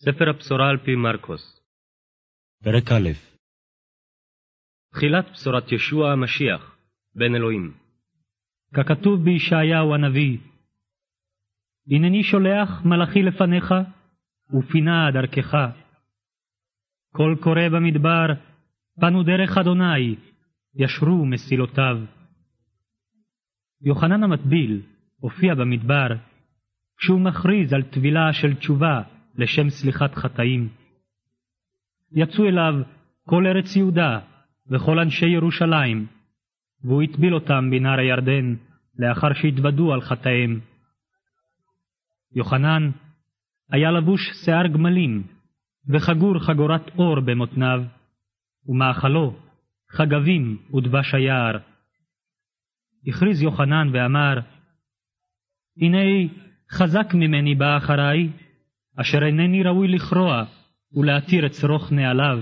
ספר הבשורה על פי מרקוס פרק א' תחילת בשורת ישוע המשיח, בן אלוהים. ככתוב בישעיהו הנביא, הנני שולח מלאכי לפניך, ופינה דרכך. קול קורא במדבר, פנו דרך אדוני, ישרו מסילותיו. יוחנן המטביל הופיע במדבר, כשהוא מכריז על טבילה של תשובה לשם סליחת חטאים. יצאו אליו כל ארץ יהודה וכל אנשי ירושלים, והוא הטביל אותם בנהר הירדן, לאחר שהתוודו על חטאיהם. יוחנן היה לבוש שיער גמלים, וחגור חגורת אור במותניו, ומאכלו חגבים ודבש היער. הכריז יוחנן ואמר, הנה חזק ממני בא אחריי, אשר אינני ראוי לכרוע ולהתיר את שרוך נעליו.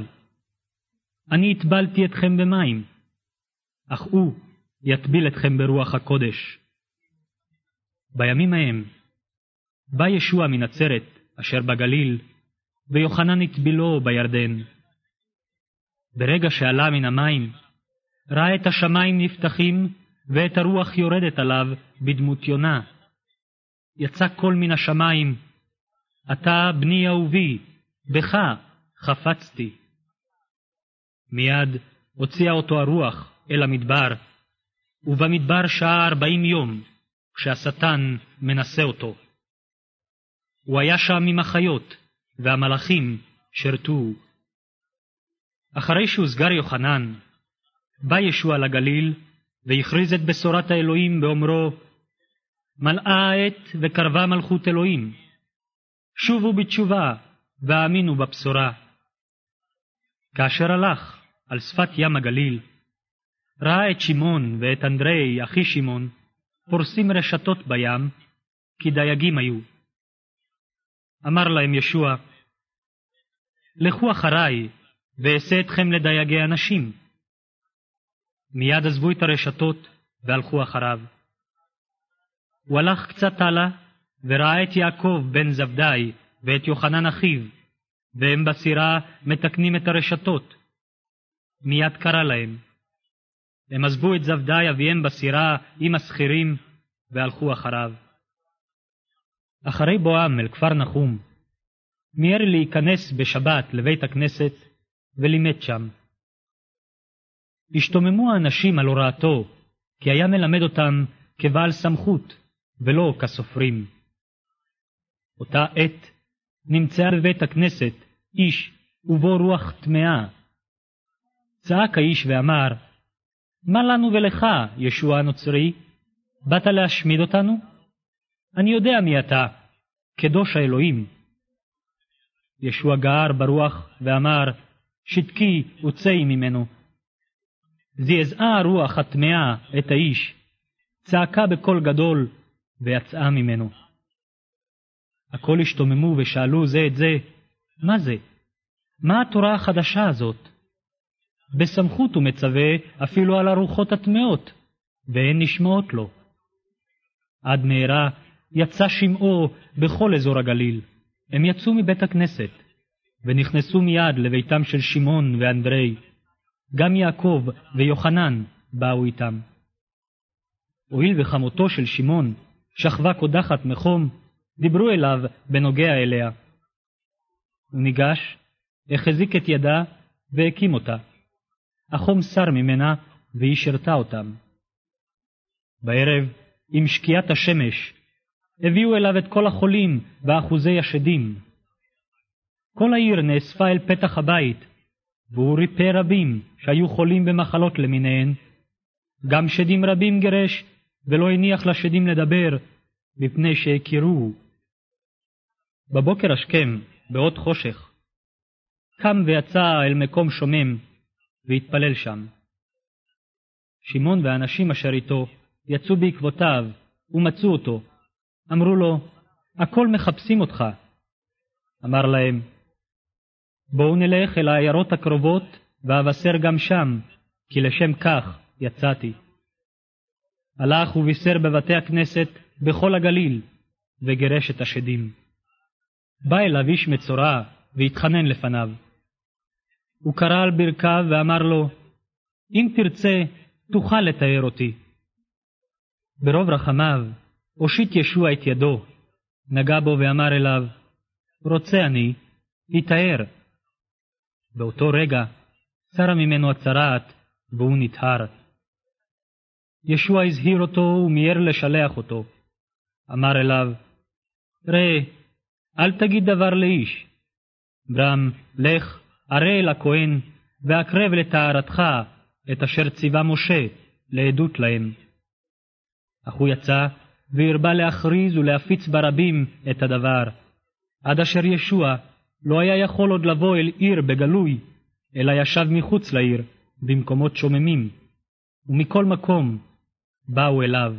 אני הטבלתי אתכם במים, אך הוא יטביל אתכם ברוח הקודש. בימים ההם בא ישוע מנצרת, אשר בגליל, ויוחנן הטבילו בירדן. ברגע שעלה מן המים, ראה את השמיים נפתחים ואת הרוח יורדת עליו בדמות יונה. יצא קול מן השמיים, אתה בני אהובי, בך חפצתי. מיד הוציאה אותו הרוח אל המדבר, ובמדבר שעה ארבעים יום, כשהשטן מנסה אותו. הוא היה שם עם החיות, והמלאכים שרתו. אחרי שהוסגר יוחנן, בא ישוע לגליל, והכריז את בשורת האלוהים באומרו, מלאה העת וקרבה מלכות אלוהים. שובו בתשובה והאמינו בבשורה. כאשר הלך על שפת ים הגליל, ראה את שמעון ואת אנדרי, אחי שמעון, פורסים רשתות בים, כי דייגים היו. אמר להם ישוע, לכו אחריי, ואעשה אתכם לדייגי אנשים. מיד עזבו את הרשתות והלכו אחריו. הוא הלך קצת הלאה, וראה את יעקב בן זבדי ואת יוחנן אחיו, והם בסירה מתקנים את הרשתות. מיד קרא להם. הם עזבו את זבדי אביהם בסירה עם השכירים, והלכו אחריו. אחרי בואם אל כפר נחום, מיהר להיכנס בשבת לבית הכנסת ולימד שם. השתוממו האנשים על הוראתו, כי היה מלמד אותם כבעל סמכות, ולא כסופרים. אותה עת נמצאה בבית הכנסת איש ובו רוח טמאה. צעק האיש ואמר, מה לנו ולך, ישוע הנוצרי? באת להשמיד אותנו? אני יודע מי אתה, קדוש האלוהים. ישוע גער ברוח ואמר, שתקי וצאי ממנו. זעזעה הרוח הטמאה את האיש, צעקה בקול גדול, ויצאה ממנו. הכל השתוממו ושאלו זה את זה, מה זה? מה התורה החדשה הזאת? בסמכות הוא מצווה אפילו על הרוחות הטמאות, והן נשמעות לו. עד מהרה יצא שמעו בכל אזור הגליל. הם יצאו מבית הכנסת, ונכנסו מיד לביתם של שמעון ואנדרי. גם יעקב ויוחנן באו איתם. הואיל וחמותו של שמעון שכבה קודחת מחום, דיברו אליו בנוגע אליה. הוא ניגש, החזיק את ידה והקים אותה. החום סר ממנה והיא שירתה אותם. בערב, עם שקיעת השמש, הביאו אליו את כל החולים ואחוזי השדים. כל העיר נאספה אל פתח הבית, והוא ריפא רבים שהיו חולים במחלות למיניהן. גם שדים רבים גירש, ולא הניח לשדים לדבר, מפני שהכירוהו. בבוקר השכם, באות חושך, קם ויצא אל מקום שומם, והתפלל שם. שמעון והאנשים אשר איתו יצאו בעקבותיו, ומצאו אותו. אמרו לו, הכל מחפשים אותך. אמר להם, בואו נלך אל העיירות הקרובות, ואבשר גם שם, כי לשם כך יצאתי. הלך ובישר בבתי הכנסת בכל הגליל, וגירש את השדים. בא אליו איש מצורע והתחנן לפניו. הוא קרא על ברכיו ואמר לו, אם תרצה, תוכל לתאר אותי. ברוב רחמיו, הושיט ישוע את ידו, נגע בו ואמר אליו, רוצה אני, התאר. באותו רגע סרה ממנו הצרעת, והוא נטהר. ישוע הזהיר אותו ומיהר לשלח אותו. אמר אליו, ראה, אל תגיד דבר לאיש. ברם, לך, ערה אל הכהן, והקרב לטהרתך את אשר ציווה משה לעדות להם. אך הוא יצא, והרבה להכריז ולהפיץ ברבים את הדבר, עד אשר ישוע לא היה יכול עוד לבוא אל עיר בגלוי, אלא ישב מחוץ לעיר, במקומות שוממים, ומכל מקום באו אליו.